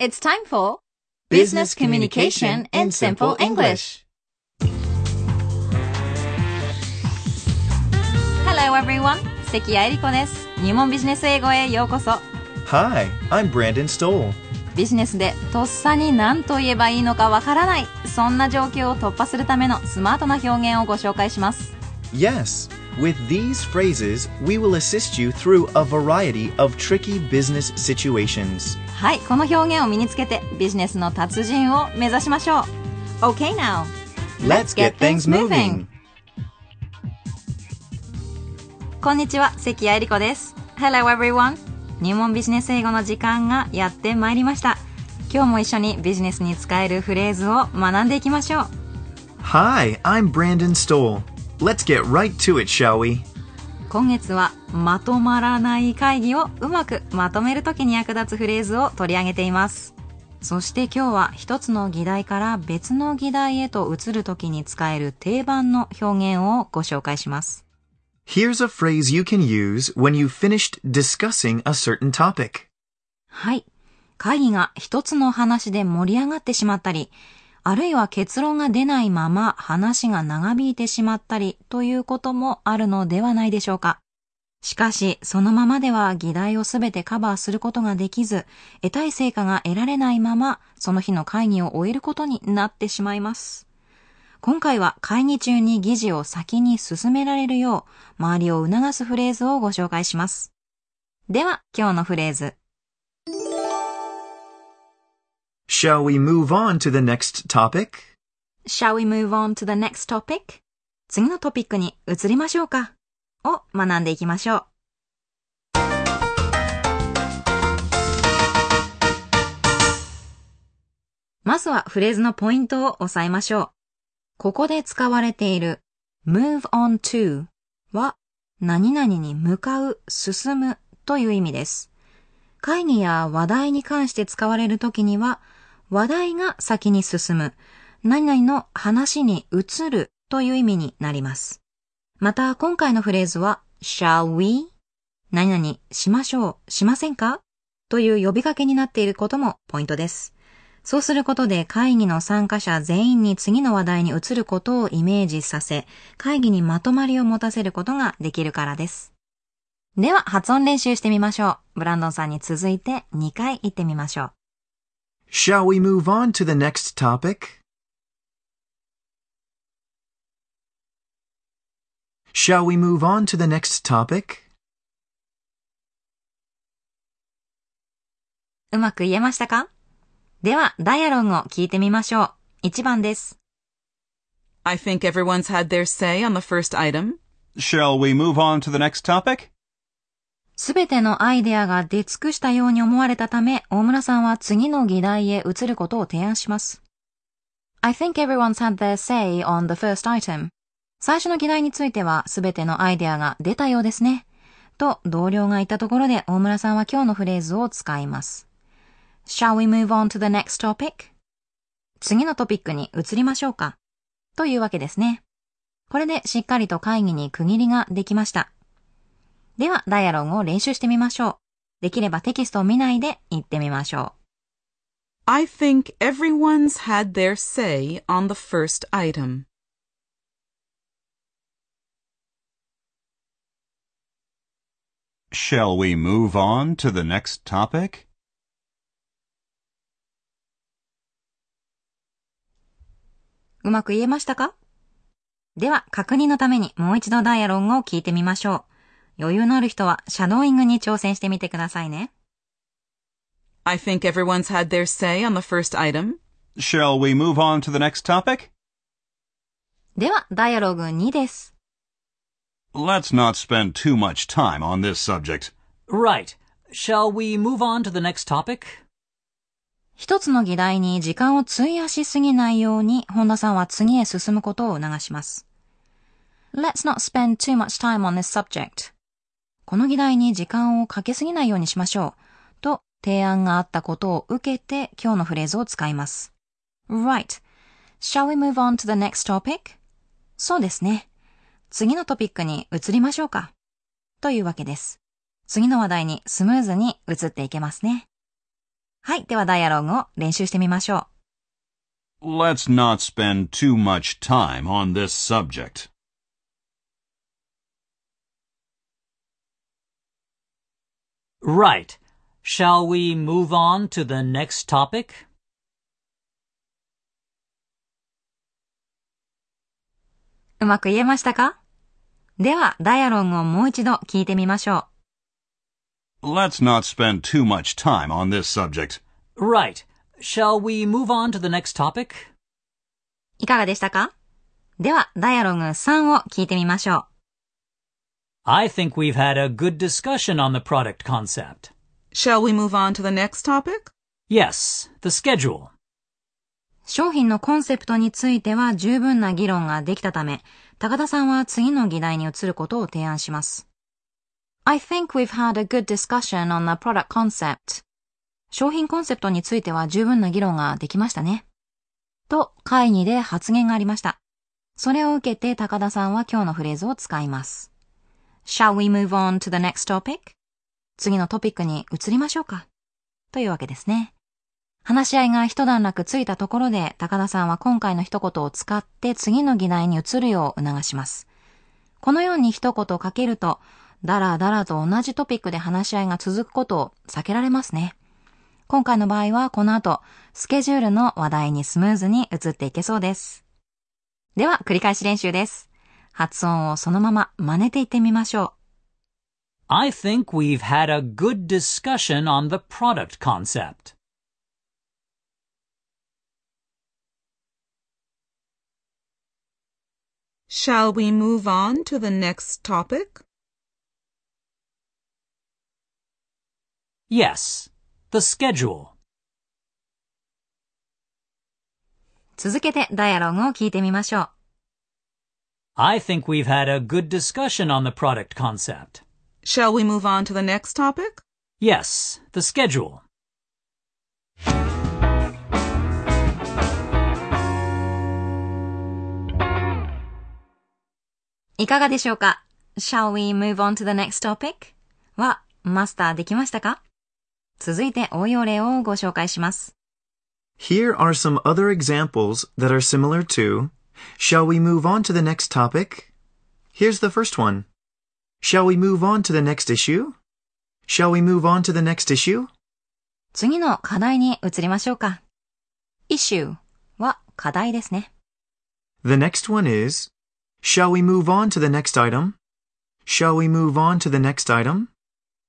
It's time for Business Communication in Simple English. Hello everyone. 関谷恵理子です。入門ビジネス英語へようこそ。Hi, I'm Brandon Stoll. ビジネスでとっさに何と言えばいいのかわからない。そんな状況を突破するためのスマートな表現をご紹介します。Yes, with these phrases, we will assist you through a variety of tricky business situations. はい、この表現を身につけてビジネスの達人を目指しましょう。OK now. Let's get things moving. こんにちは、関谷恵理子です。Hello everyone! 入門ビジネス英語の時間がやってまいりました。今日も一緒にビジネスに使えるフレーズを学んでいきましょう。 Hi, I'm Brandon Stoll. Let's get right to it, shall we? 今月はまとまらない会議をうまくまとめるときに役立つフレーズを取り上げています。そして今日は一つの議題から別の議題へと移るときに使える定番の表現をご紹介します。Here's a phrase you can use when you've finished discussing a certain topic. はい。会議が一つの話で盛り上がってしまったり、あるいは結論が出ないまま話が長引いてしまったりということもあるのではないでしょうか。しかし、そのままでは議題をすべてカバーすることができず、得たい成果が得られないまま、その日の会議を終えることになってしまいます。今回は会議中に議事を先に進められるよう、周りを促すフレーズをご紹介します。では、今日のフレーズ。Shall we move on to the next topic? Shall we move on to the next topic? 次のトピックに移りましょうかを学んでいきましょう。まずはフレーズのポイントを押さえましょう。ここで使われている move on to は何々に向かう、進むという意味です。会議や話題に関して使われるときには話題が先に進む、何々の話に移るという意味になります。また、今回のフレーズは、shall we? 何々しましょう、しませんか？という呼びかけになっていることもポイントです。そうすることで会議の参加者全員に次の話題に移ることをイメージさせ、会議にまとまりを持たせることができるからです。では、発音練習してみましょう。ブランドンさんに続いて2回言ってみましょう。Shall we move on to the next topic? Shall we move on to the next topic? うまく言えましたかでは、ダイアログを聞いてみましょう。1番です。 I think everyone's had their say on the first item. Shall we move on to the next topic? すべてのアイデアが出尽くしたように思われたため、大村さんは次の議題へ移ることを提案します。I think everyone's had their say on the first item. 最初の議題についてはすべてのアイデアが出たようですね。と同僚が言ったところで大村さんは今日のフレーズを使います。Shall we move on to the next topic? 次のトピックに移りましょうか。というわけですね。これでしっかりと会議に区切りができました。では、ダイアログを練習してみましょう。できればテキストを見ないで言ってみましょ I think everyone's had their say on the first item. Shall we move on to the next topic? う。うまく言えましたかでは、確認のためにもう一度ダイアログを聞いてみましょう。余裕のある人はシャドーイングに挑戦してみてくださいね。I think everyone's had their say on the first item. Shall we move on to the next topic? では、ダイアログ2です。Let's not spend too much time on this subject. Right. Shall we move on to the next topic? 一つの議題に時間を費やしすぎないように、本田さんは次へ進むことを促します。Let's not spend too much time on this subject. この議題に時間をかけすぎないようにしましょう。と提案があったことを受けて今日のフレーズを使います。Right. Shall we move on to the next topic? そうですね。次のトピックに移りましょうか。というわけです。次の話題にスムーズに移っていけますね。はい。ではダイアログを練習してみましょう。Let's not spend too much time on this subject. Right. Shall we move on to the next topic? うまく言えましたかでは、ダイアログをもう一度聞いてみましょう。Let's not spend too much time on this subject. Right. Shall we move on to the next topic? いかがでしたかでは、ダイアログ3を聞いてみましょう。I think we've had a good discussion on the product concept. Shall we move on to the next topic? Yes, the schedule. 商品のコンセプトについては十分な議論ができたため、高田さんは次の議題に移ることを提案します。I think we've had a good discussion on the product concept. 商品コンセプトについては十分な議論ができましたね。と会議で発言がありました。それを受けて高田さんは今日のフレーズを使います。Shall we move on to the next topic? 次のトピックに移りましょうか。というわけですね。話し合いが一段落ついたところで、高田さんは今回の一言を使って次の議題に移るよう促します。このように一言かけると、だらだらと同じトピックで話し合いが続くことを避けられますね。今回の場合はこの後、スケジュールの話題にスムーズに移っていけそうです。では、繰り返し練習です。発音をそのまま真似ていってみましょ I think we've had a good discussion on the product concept. Shall we move on to the next topic? Yes, the schedule. う。続けてダイアログを聞いてみましょう。I think we've had a good discussion on the product concept. Shall we move on to the next topic? Yes, the schedule. いかがでしょうか ?Shall we move on to the next topic? はマスターできましたか続いて応用例をご紹介します。 Here are some other examples that are similar to Shall we move on to the next topic? Here's the first one. Shall we move on to the next issue? Shall we move on to the next issue? 次の課題に移りましょうか。issue は課題ですね。 The next one is Shall we move on to the next item? Shall we move on to the next item?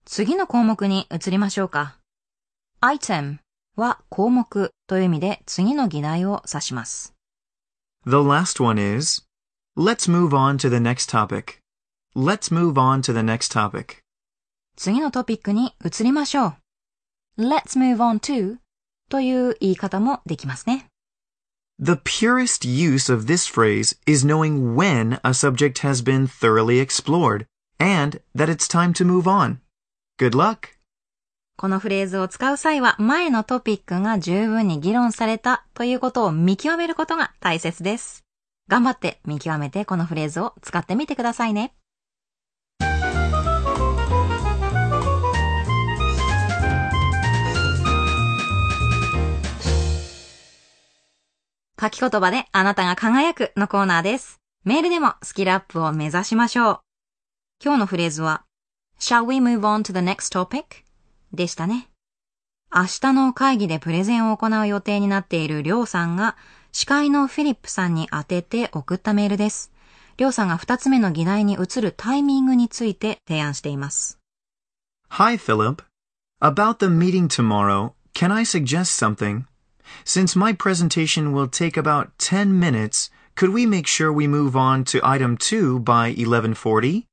次の項目に移りましょうか。item は項目という意味で次の議題を指します。 The last one is Let's move on to the next topic. Let's move on to the next topic. 次のトピックに移りましょう。Let's move on to という言い方もできますね。 The purest use of this phrase is knowing when a subject has been thoroughly explored and that it's time to move on. Good luck! このフレーズを使う際は前のトピックが十分に議論されたということを見極めることが大切です。頑張って見極めてこのフレーズを使ってみてくださいね。書き言葉であなたが輝くのコーナーです。メールでもスキルアップを目指しましょう。今日のフレーズは Shall we move on to the next topic? でしたね。明日の会議でプレゼンを行う予定になっているりょうさんが司会のフィリップさんに当てて送ったメールです。りょうさんが二つ目の議題に移るタイミングについて提案しています。Hi, Philip. About the meeting tomorrow, can I suggest something? Since my presentation will take about 10 minutes, could we make sure we move on to item 2 by 1140?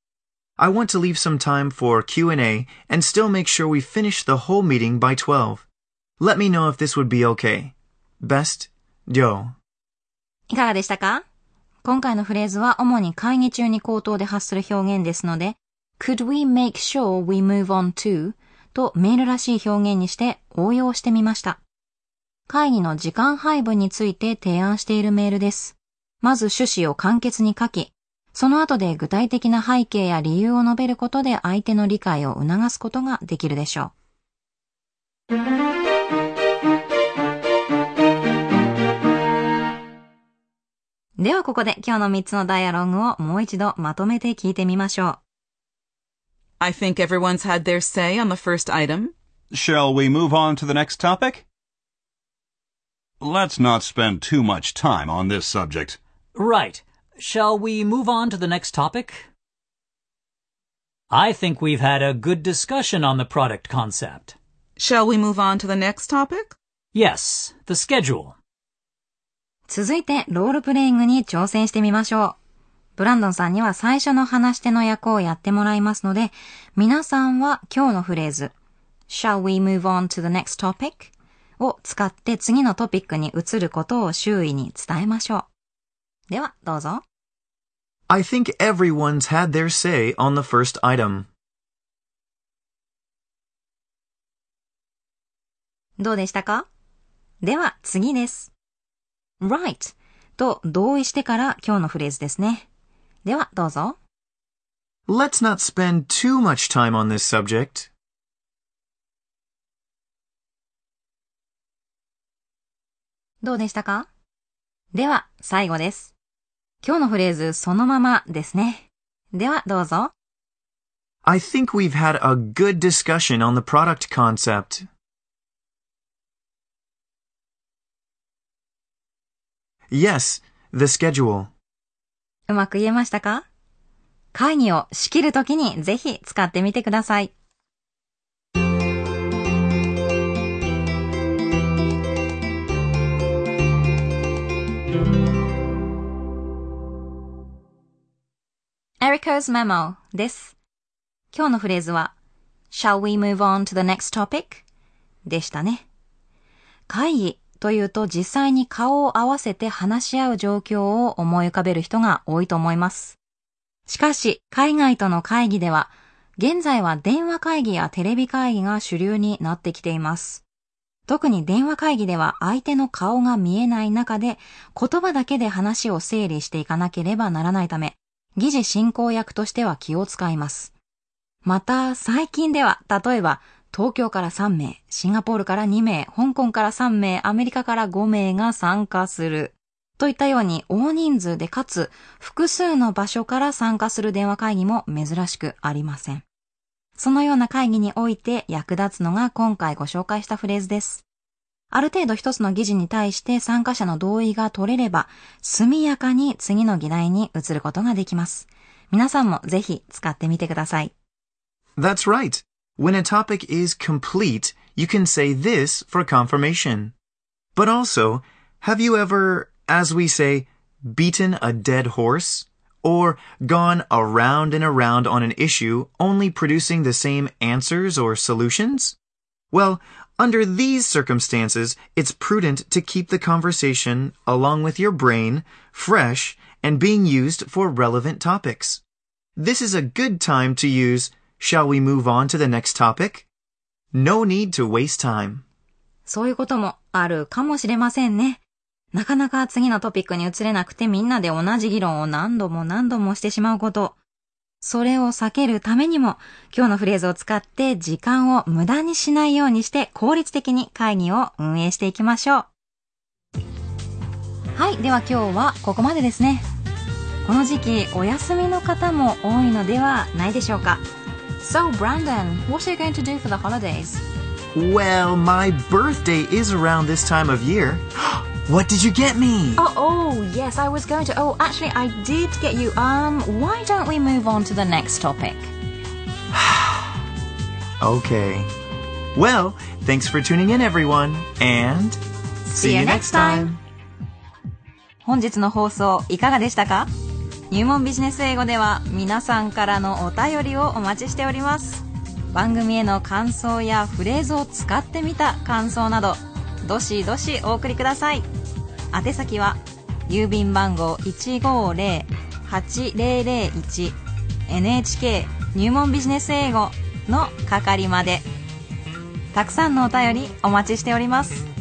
I want to leave some time for Q&A and still make sure we finish the whole meeting by 12. Let me know if this would be okay. Best, Joe. いかがでしたか今回のフレーズは主に会議中に口頭で発する表現ですので、could we make sure we move on to とメールらしい表現にして応用してみました。会議の時間配分について提案しているメールです。まず趣旨を簡潔に書き、 その後で具体的な背景や理由を述べることで相手の理解を促すことができるでしょう。ではここで今日の3つのダイアログをもう一度まとめて聞いてみましょう。I think everyone's had their say on the first item. Shall we move on to the next topic? Let's not spend too much time on this subject. Right. Shall we move on to the next topic? I think we've had a good discussion on the product concept. Shall we move on to the next topic? Yes, the schedule. 続いてロールプレイングに挑戦してみましょう。ブランドンさんには最初の話し手の役をやってもらいますので、皆さんは今日のフレーズ Shall we move on to the next topic? を使って次のトピックに移ることを周囲に伝えましょう。では、どうぞ。I think everyone's had their say on the first item. どうでしたかでは次です。right と同意してから今日のフレーズですね。ではどうぞ。Let's not spend too much time on this subject. どうでしたかでは最後です。今日のフレーズそのままですね。ではどうぞ。I think we've had a good discussion on the product concept. Yes, the schedule. うまく言えましたか会議を仕切るときにぜひ使ってみてください。Erica's memo です。今日のフレーズは Shall we move on to the next topic? でしたね。会議というと実際に顔を合わせて話し合う状況を思い浮かべる人が多いと思います。しかし、海外との会議では、現在は電話会議やテレビ会議が主流になってきています。特に電話会議では相手の顔が見えない中で言葉だけで話を整理していかなければならないため、議事進行役としては気を使います。また、最近では、例えば、東京から3名、シンガポールから2名、香港から3名、アメリカから5名が参加する。といったように大人数でかつ複数の場所から参加する電話会議も珍しくありません。そのような会議において役立つのが今回ご紹介したフレーズです。ある程度一つの議事に対して参加者の同意が取れれば速やかに次の議題に移ることができます。皆さんもぜひ使ってみてください。 That's right. When a topic is complete, you can say this for confirmation. But also, have you ever, as we say, beaten a dead horse? Or gone around and around on an issue, only producing the same answers or solutions? Well, under these circumstances, it's prudent to keep the conversation, along with your brain, fresh and being used for relevant topics. This is a good time to use Shall we move on to the next topic? No need to waste time. そういうこともあるかもしれませんね。なかなか次のトピックに移れなくてみんなで同じ議論を何度も何度もしてしまうこと。 それを避けるためにも今日のフレーズを使って時間を無駄にしないようにして効率的に会議を運営していきましょう。はい。では今日はここまでですね。この時期お休みの方も多いのではないでしょうか。So Brandon, what are you going to do for the holidays? Well, my birthday is around this time of year. What did you get me? Oh, oh, yes, I was going to. Oh, actually, I did get you. Um, why don't we move on to the next topic? Okay. Well, thanks for tuning in, everyone, and See you next time. 本日の放送いかがでしたか入門ビジネス英語では皆さんからのお便りをお待ちしております。番組への感想やフレーズを使ってみた感想など、どしどしお送りください。宛先は、郵便番号150-8001 NHK 入門ビジネス英語の係まで。たくさんのお便りお待ちしております。